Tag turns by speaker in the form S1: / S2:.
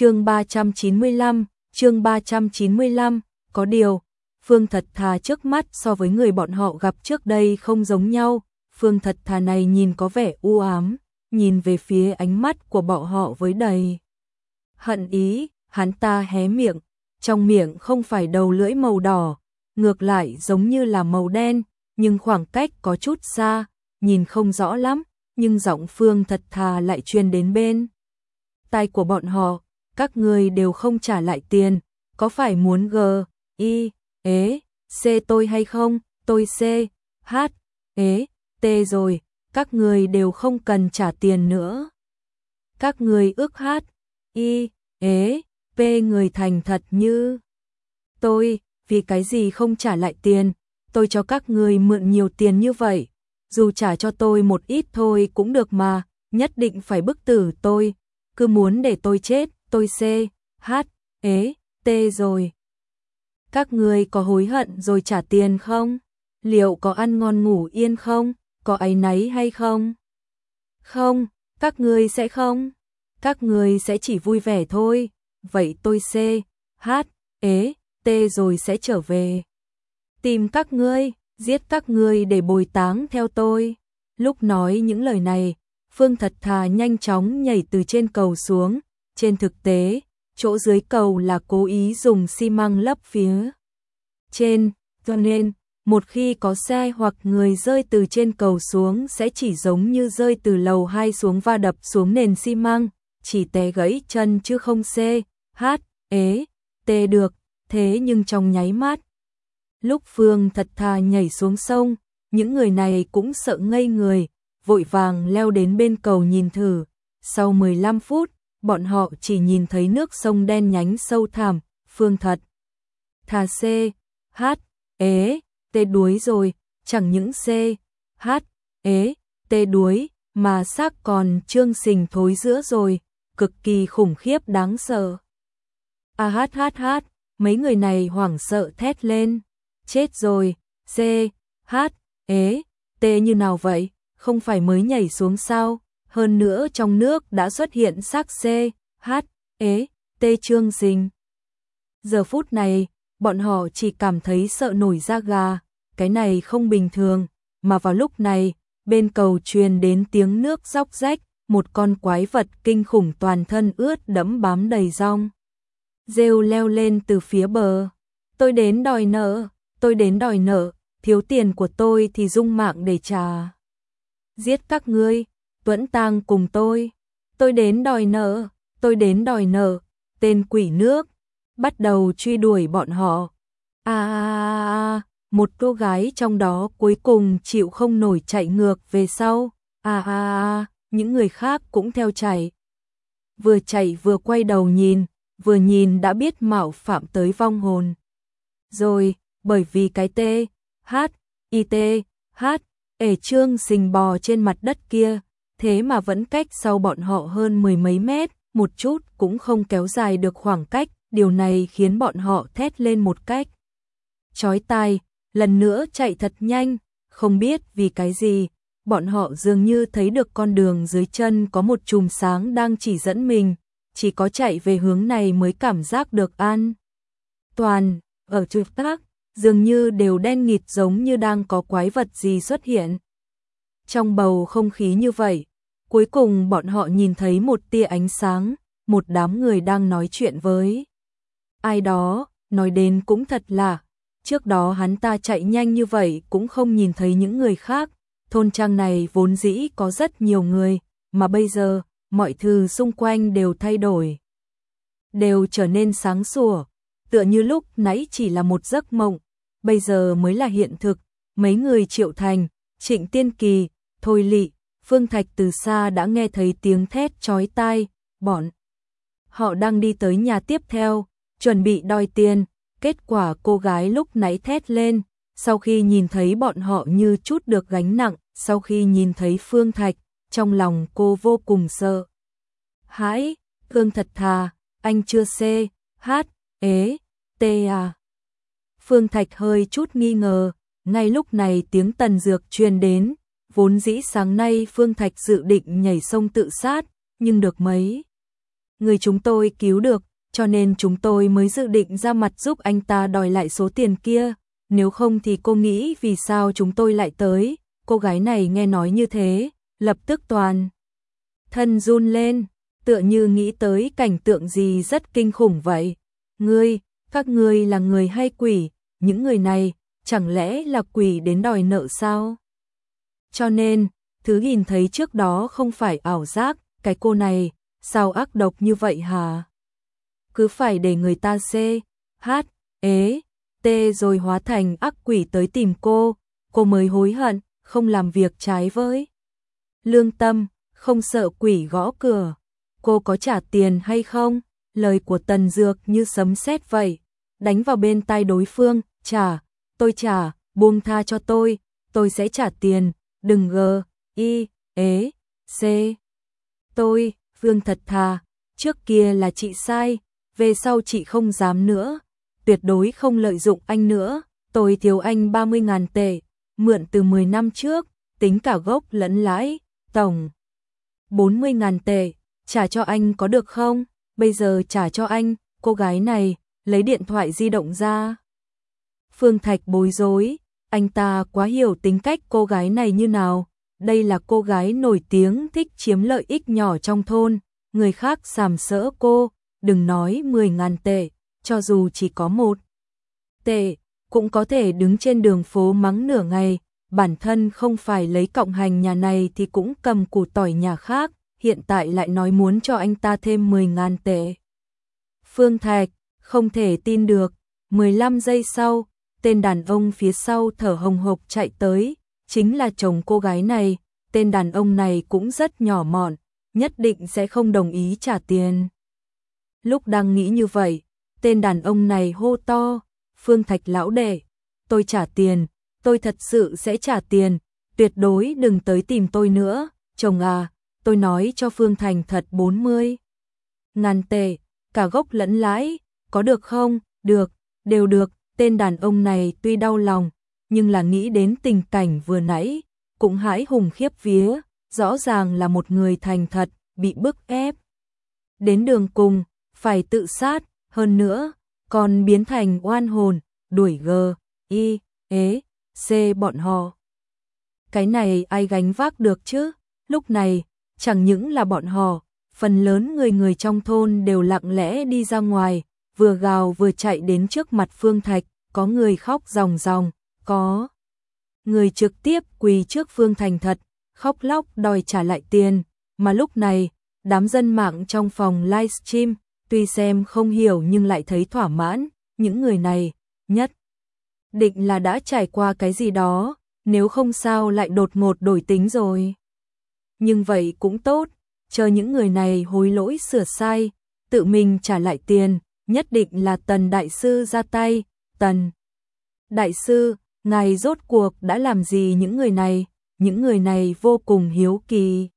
S1: chương 395, chương 395, có điều, Phương Thật Thà trước mắt so với người bọn họ gặp trước đây không giống nhau, Phương Thật Thà này nhìn có vẻ u ám, nhìn về phía ánh mắt của bọn họ với đầy hận ý, hắn ta hé miệng, trong miệng không phải đầu lưỡi màu đỏ, ngược lại giống như là màu đen, nhưng khoảng cách có chút xa, nhìn không rõ lắm, nhưng giọng Phương Thật Thà lại truyền đến bên tai của bọn họ, các người đều không trả lại tiền, có phải muốn g, i, ế, c tôi hay không, tôi c, h, ế, t rồi, các người đều không cần trả tiền nữa. Các người ước h y, ế, p người thành thật như. Tôi, vì cái gì không trả lại tiền, tôi cho các người mượn nhiều tiền như vậy, dù trả cho tôi một ít thôi cũng được mà, nhất định phải bức tử tôi, cứ muốn để tôi chết, tôi c, h, ế, t rồi. Các người có hối hận rồi trả tiền không? Liệu có ăn ngon ngủ yên không? Có áy náy hay không? Không, các người sẽ không. Các người sẽ chỉ vui vẻ thôi. Vậy tôi C, H, ế, T rồi sẽ trở về. Tìm các ngươi, giết các ngươi để bồi táng theo tôi. Lúc nói những lời này, Phương thật thà nhanh chóng nhảy từ trên cầu xuống. Trên thực tế, chỗ dưới cầu là cố ý dùng xi măng lấp phía trên, cho nên một khi có xe hoặc người rơi từ trên cầu xuống sẽ chỉ giống như rơi từ lầu 2 xuống va đập xuống nền xi măng, chỉ té gãy chân chứ không c, h, ế, tê được, thế nhưng trong nháy mắt. Lúc Phương thật thà nhảy xuống sông, những người này cũng sợ ngây người, vội vàng leo đến bên cầu nhìn thử. Sau 15 phút, bọn họ chỉ nhìn thấy nước sông đen nhánh sâu thẳm, Phương thật. Thà C, H, e, ế, tê đuối rồi, chẳng những C, H, e, ế, tê đuối, mà xác còn trương sình thối giữa rồi, cực kỳ khủng khiếp đáng sợ. A hát hát hát, mấy người này hoảng sợ thét lên, chết rồi, C, H, e, ế, tê như nào vậy, không phải mới nhảy xuống sao, hơn nữa trong nước đã xuất hiện xác C, H, ế, t trương sinh. Giờ phút này, bọn họ chỉ cảm thấy sợ nổi da gà, cái này không bình thường, mà vào lúc này, bên cầu truyền đến tiếng nước róc rách, một con quái vật kinh khủng toàn thân ướt đẫm bám đầy rong. Rêu leo lên từ phía bờ. Tôi đến đòi nợ, tôi đến đòi nợ, thiếu tiền của tôi thì dung mạng để trả. Giết các ngươi, tuẫn tang cùng tôi. Tôi đến đòi nợ, tôi đến đòi nợ, tên quỷ nước, bắt đầu truy đuổi bọn họ. À, à, à, một cô gái trong đó cuối cùng chịu không nổi chạy ngược về sau. À à à, những người khác cũng theo chạy. Vừa chạy vừa quay đầu nhìn, vừa nhìn đã biết mạo phạm tới vong hồn. Rồi, bởi vì cái tê, hát, y tê, hát, ể trương xình bò trên mặt đất kia, thế mà vẫn cách sau bọn họ hơn mười mấy mét, một chút cũng không kéo dài được khoảng cách, điều này khiến bọn họ thét lên một cách. Chói tai, lần nữa chạy thật nhanh, không biết vì cái gì, bọn họ dường như thấy được con đường dưới chân có một chùm sáng đang chỉ dẫn mình, chỉ có chạy về hướng này mới cảm giác được an. Toàn, ở trực tác, dường như đều đen nghịt giống như đang có quái vật gì xuất hiện. Trong bầu không khí như vậy, cuối cùng bọn họ nhìn thấy một tia ánh sáng, một đám người đang nói chuyện với ai đó, nói đến cũng thật lạ. Trước đó hắn ta chạy nhanh như vậy cũng không nhìn thấy những người khác, thôn trang này vốn dĩ có rất nhiều người, mà bây giờ, mọi thứ xung quanh đều thay đổi. Đều trở nên sáng sủa, tựa như lúc nãy chỉ là một giấc mộng, bây giờ mới là hiện thực, mấy người triệu thành, trịnh tiên kỳ, thôi lị, phương thạch từ xa đã nghe thấy tiếng thét chói tai, bọn. Họ đang đi tới nhà tiếp theo, chuẩn bị đòi tiền, kết quả cô gái lúc nãy thét lên, sau khi nhìn thấy bọn họ như chút được gánh nặng, sau khi nhìn thấy Phương Thạch, trong lòng cô vô cùng sợ. Hãi, Phương thật thà, anh chưa C, H, ế, T à. Phương Thạch hơi chút nghi ngờ, ngay lúc này tiếng tần dược truyền đến, vốn dĩ sáng nay Phương Thạch dự định nhảy sông tự sát, nhưng được mấy. người chúng tôi cứu được, cho nên chúng tôi mới dự định ra mặt giúp anh ta đòi lại số tiền kia, nếu không thì cô nghĩ vì sao chúng tôi lại tới, cô gái này nghe nói như thế, lập tức toàn. Thân run lên, tựa như nghĩ tới cảnh tượng gì rất kinh khủng vậy. Ngươi, các ngươi là người hay quỷ, những người này, chẳng lẽ là quỷ đến đòi nợ sao? Cho nên, thứ nhìn thấy trước đó không phải ảo giác, cái cô này, sao ác độc như vậy hả? Cứ phải để người ta xê, hát, e, ế, tê rồi hóa thành ác quỷ tới tìm cô, cô mới hối hận, không làm việc trái với. Lương tâm, không sợ quỷ gõ cửa, cô có trả tiền hay không? Lời của Tần Dược như sấm sét vậy, đánh vào bên tai đối phương, trả, tôi trả, buông tha cho tôi, tôi sẽ trả tiền, đừng gờ, y, ế, c. Tôi, Vương thật thà, trước kia là chị sai, về sau chị không dám nữa, tuyệt đối không lợi dụng anh nữa, tôi thiếu anh 30.000 tệ, mượn từ 10 năm trước, tính cả gốc lẫn lãi, tổng 40.000 tệ, trả cho anh có được không? Bây giờ trả cho anh, cô gái này, lấy điện thoại di động ra. Phương Thạch bối rối, anh ta quá hiểu tính cách cô gái này như nào, đây là cô gái nổi tiếng thích chiếm lợi ích nhỏ trong thôn, người khác sàm sỡ cô, đừng nói 10.000 tệ, cho dù chỉ có một tệ, cũng có thể đứng trên đường phố mắng nửa ngày, bản thân không phải lấy cộng hành nhà này thì cũng cầm củ tỏi nhà khác, hiện tại lại nói muốn cho anh ta thêm 10.000 tệ. Phương Thạch, không thể tin được, 15 giây sau, tên đàn ông phía sau thở hồng hộc chạy tới, chính là chồng cô gái này, tên đàn ông này cũng rất nhỏ mọn, nhất định sẽ không đồng ý trả tiền. Lúc đang nghĩ như vậy, tên đàn ông này hô to, Phương Thạch lão đệ, tôi trả tiền, tôi thật sự sẽ trả tiền, tuyệt đối đừng tới tìm tôi nữa, chồng à, tôi nói cho Phương Thành thật 40. Ngàn tệ, cả gốc lẫn lãi, có được không? Được, đều được, tên đàn ông này tuy đau lòng, nhưng là nghĩ đến tình cảnh vừa nãy, cũng hãi hùng khiếp vía, rõ ràng là một người thành thật, bị bức ép. Đến đường cùng, phải tự sát, hơn nữa, còn biến thành oan hồn, đuổi gờ, y, ế, c bọn họ. Cái này ai gánh vác được chứ? Lúc này, chẳng những là bọn họ, phần lớn người người trong thôn đều lặng lẽ đi ra ngoài, vừa gào vừa chạy đến trước mặt Phương Thạch, có người khóc ròng ròng, có người trực tiếp quỳ trước Phương Thành thật, khóc lóc đòi trả lại tiền, mà lúc này, đám dân mạng trong phòng livestream, tuy xem không hiểu nhưng lại thấy thỏa mãn, những người này, nhất định là đã trải qua cái gì đó, nếu không sao lại đột ngột đổi tính rồi. Nhưng vậy cũng tốt, chờ những người này hối lỗi sửa sai, tự mình trả lại tiền, nhất định là Tần Đại Sư ra tay, Tần. Đại Sư, ngài rốt cuộc đã làm gì những người này, những người này vô cùng hiếu kỳ.